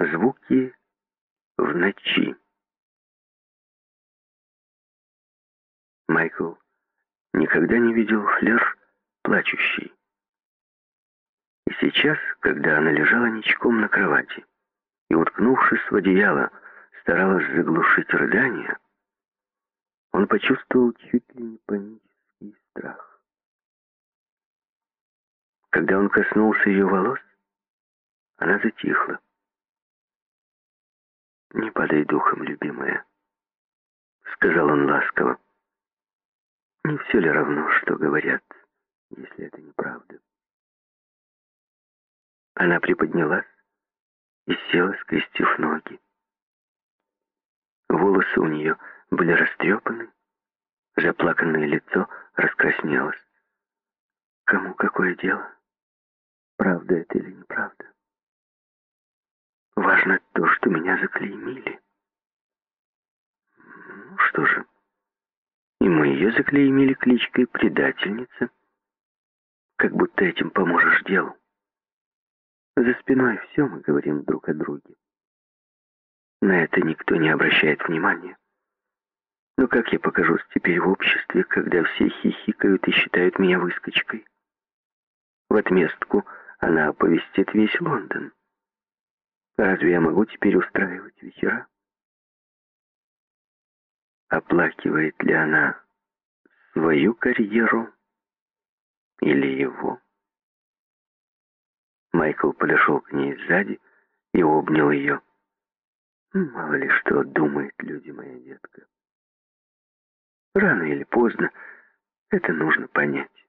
Звуки в ночи. Майкл никогда не видел Флер плачущей. И сейчас, когда она лежала ничком на кровати и, уткнувшись в одеяло, старалась заглушить рыдание, он почувствовал чуть ли не панический страх. Когда он коснулся ее волос, она затихла. «Не падай духом, любимая», — сказал он ласково. «Не все ли равно, что говорят, если это неправда?» Она приподнялась и села, скрестив ноги. Волосы у нее были растрепаны, заплаканное лицо раскраснелось. Кому какое дело? Правда это или неправда? Важно то, что меня заклеймили. Ну что же, и мы ее заклеймили кличкой предательница, как будто этим поможешь делу. За спиной все мы говорим друг о друге. На это никто не обращает внимания. Но как я покажусь теперь в обществе, когда все хихикают и считают меня выскочкой? В отместку она оповестит весь Лондон. Разве я могу теперь устраивать вечера? Оплакивает ли она свою карьеру или его? Майкл подошел к ней сзади и обнял ее. Мало ли что думает люди, моя детка. Рано или поздно это нужно понять.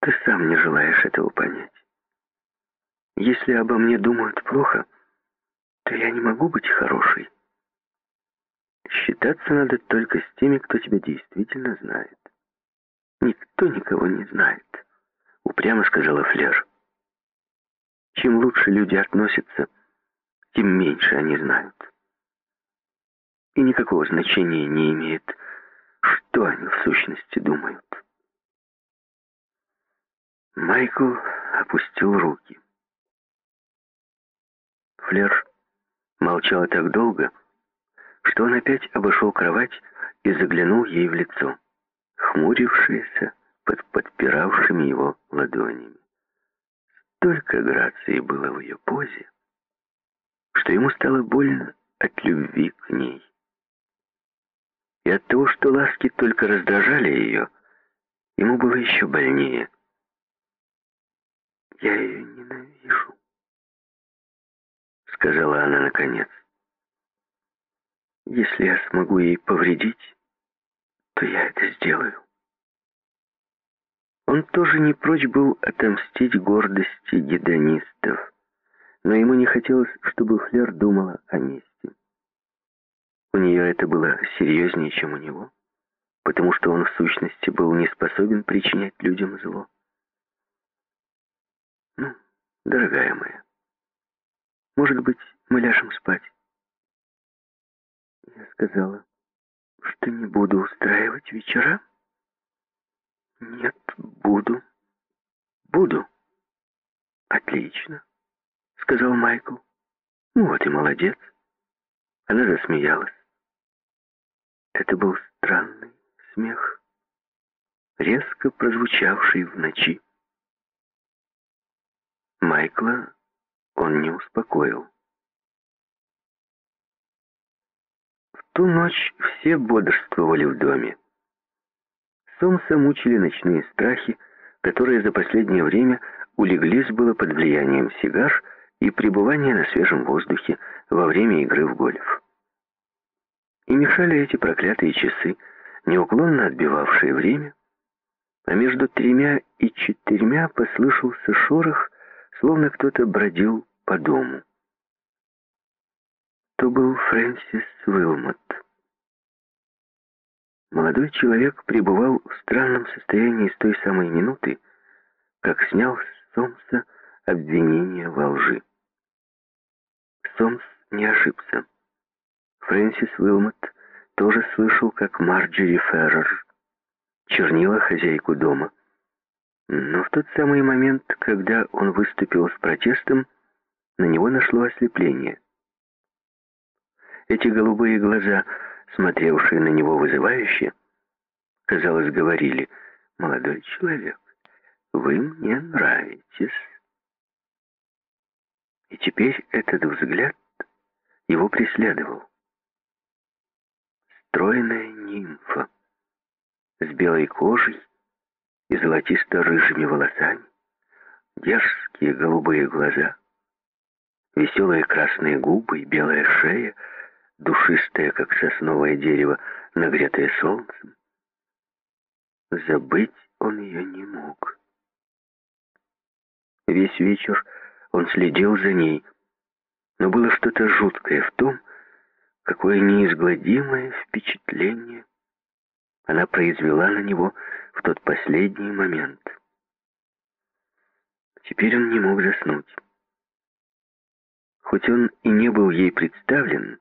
Ты сам не желаешь этого понять. Если обо мне думают плохо, то я не могу быть хорошей. Считаться надо только с теми, кто тебя действительно знает. Никто никого не знает, упрямо сказала Флер. Чем лучше люди относятся, тем меньше они знают. И никакого значения не имеет, что они в сущности думают. Майкл опустил руки. Флер молчала так долго, что он опять обошел кровать и заглянул ей в лицо, хмурившееся под подпиравшими его ладонями. Столько грации было в ее позе, что ему стало больно от любви к ней. И от того, что ласки только раздражали ее, ему было еще больнее. «Я ее ненавижу», — сказала она наконец. «Если я смогу ей повредить, то я это сделаю». Он тоже не прочь был отомстить гордости гедонистов, но ему не хотелось, чтобы Флер думала о мести. У нее это было серьезнее, чем у него, потому что он в сущности был не способен причинять людям зло. «Ну, дорогая моя, может быть, мы ляжем спать?» Я сказала, что не буду устраивать вечера. «Нет, буду. Буду». «Отлично», — сказал Майкл. «Ну вот и молодец». Она засмеялась. Это был странный смех, резко прозвучавший в ночи. Майкла он не успокоил. В ту ночь все бодрствовали в доме. Сомса мучили ночные страхи, которые за последнее время улеглись было под влиянием сигар и пребывания на свежем воздухе во время игры в гольф. И мешали эти проклятые часы, неуклонно отбивавшие время, а между тремя и четырьмя послышался шорох, словно кто-то бродил по дому. То был Фрэнсис Уилмот. Молодой человек пребывал в странном состоянии с той самой минуты, как снял с Сомса обвинение во лжи. Сомс не ошибся. Фрэнсис Уилмот тоже слышал, как Марджери Феррер чернила хозяйку дома. Но в тот самый момент, когда он выступил с протестом, на него нашло ослепление. Эти голубые глаза, смотревшие на него вызывающе, казалось, говорили, «Молодой человек, вы мне нравитесь». И теперь этот взгляд его преследовал. Стройная нимфа с белой кожей и золотисто-рыжими волосами, дерзкие голубые глаза, веселые красные губы и белая шея, душистая, как сосновое дерево, нагретое солнцем. Забыть он ее не мог. Весь вечер он следил за ней, но было что-то жуткое в том, какое неизгладимое впечатление она произвела на него в тот последний момент. Теперь он не мог заснуть. Хоть он и не был ей представлен,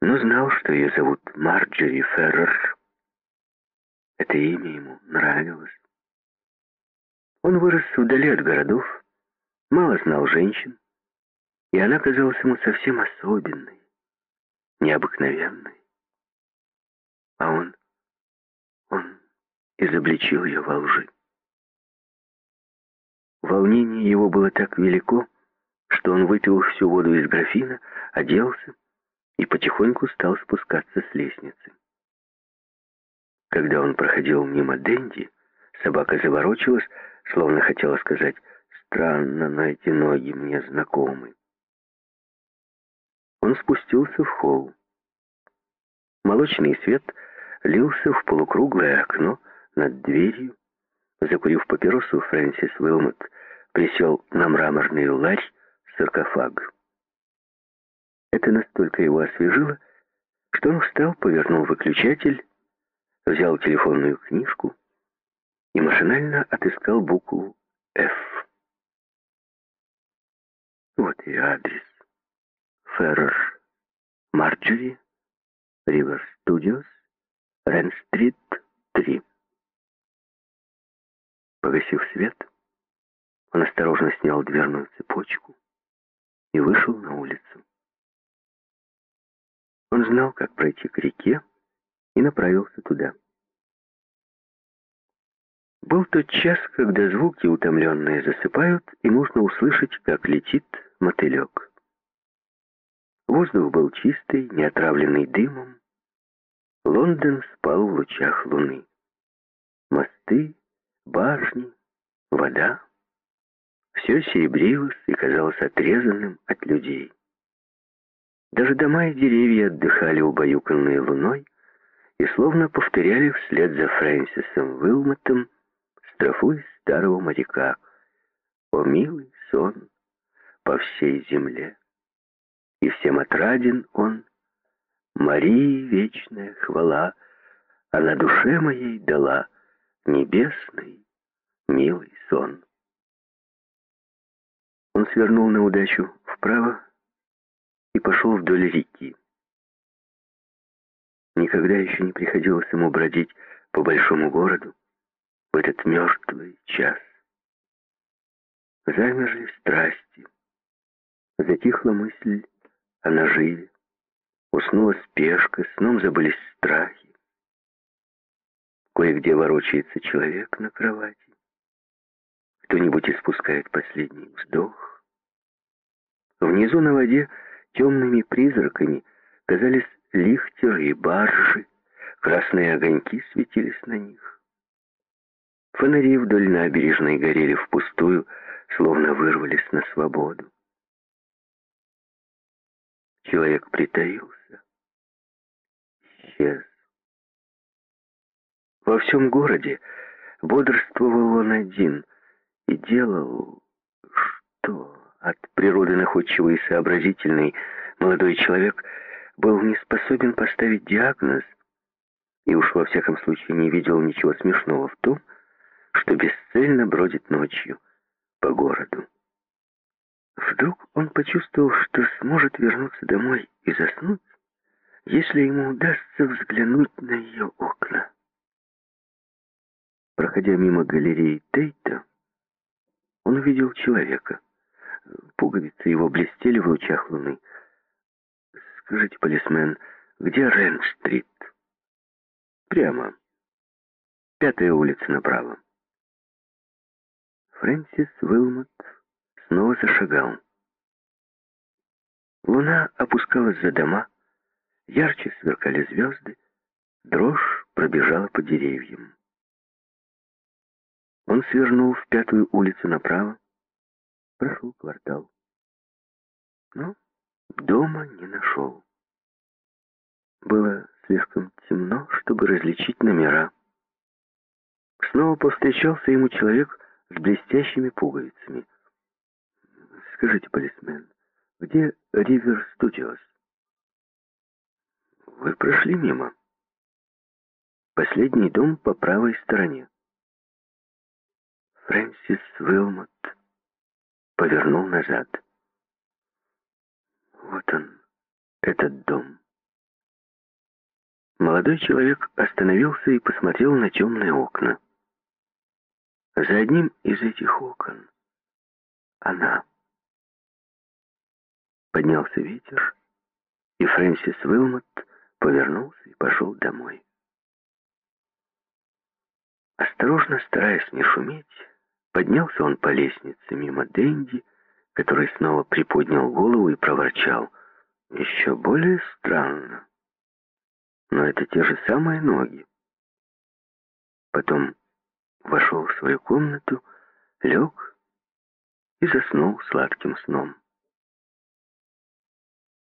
но знал, что ее зовут Марджери Феррер. Это имя ему нравилось. Он вырос вдали от городов, мало знал женщин, и она казалась ему совсем особенной, необыкновенной. А он, изобличил ее во лжи. Волнение его было так велико, что он выпил всю воду из графина, оделся и потихоньку стал спускаться с лестницы. Когда он проходил мимо Дэнди, собака заворочилась, словно хотела сказать «Странно, но эти ноги мне знакомы». Он спустился в холл. Молочный свет лился в полукруглое окно над дверью. Закурив папиросу, Фрэнсис Уилмот присел на мраморный ларь саркофаг. Это настолько его освежило, что он встал, повернул выключатель, взял телефонную книжку и машинально отыскал букву «Ф». Вот и адрес. Феррер, Марджери, Ривер Студиос, Рен-стрит, Погасив свет, он осторожно снял дверную цепочку и вышел на улицу. Он знал, как пройти к реке, и направился туда. Был тот час, когда звуки утомленные засыпают, и нужно услышать, как летит мотылек. Воздух был чистый, не отравленный дымом. Лондон спал в лучах луны. Мосты, башни, вода — все серебрилось и казалось отрезанным от людей. Даже дома и деревья отдыхали убаюканные луной и словно повторяли вслед за Фрэнсисом Уилмотом строфу из старого моряка «О милый сон по всей земле» и всем отраден он. Марии вечная хвала, а на душе моей дала небесный милый сон. Он свернул на удачу вправо и пошел вдоль реки. Никогда еще не приходилось ему бродить по большому городу в этот мертвый час. Замерли страсти, затихла мысль о наживе. Уснула спешка, сном забылись страхи. Кое-где ворочается человек на кровати. Кто-нибудь испускает последний вздох. Внизу на воде темными призраками казались лихтеры и баржи, красные огоньки светились на них. Фонари вдоль набережной горели впустую, словно вырвались на свободу. Человек притаился, исчез. Во всем городе бодрствовал он один и делал что? От природы находчивый и сообразительный молодой человек был не способен поставить диагноз и уж во всяком случае не видел ничего смешного в том, что бесцельно бродит ночью по городу. Вдруг он почувствовал, что сможет вернуться домой и заснуть, если ему удастся взглянуть на ее окна. Проходя мимо галереи Тейта, он увидел человека, пуговицы его блестели в лучах луны. «Скажите, полисмен, где Рен-стрит?» «Прямо. Пятая улица направо». Фрэнсис Уилмот снова зашагал. Луна опускалась за дома, ярче сверкали звезды, дрожь пробежала по деревьям. Он свернул в пятую улицу направо, прошел квартал. Но дома не нашел. Было слишком темно, чтобы различить номера. Снова повстречался ему человек с блестящими пуговицами. «Скажите, полисмен, где Ривер Студиос?» «Вы прошли мимо. Последний дом по правой стороне». Фрэнсис Уилмот повернул назад. Вот он, этот дом. Молодой человек остановился и посмотрел на темные окна. За одним из этих окон она. Поднялся ветер, и Фрэнсис Уилмот повернулся и пошел домой. Осторожно, стараясь не шуметь, Поднялся он по лестнице мимо Дэнди, который снова приподнял голову и проворчал. Еще более странно. Но это те же самые ноги. Потом вошел в свою комнату, лег и заснул сладким сном.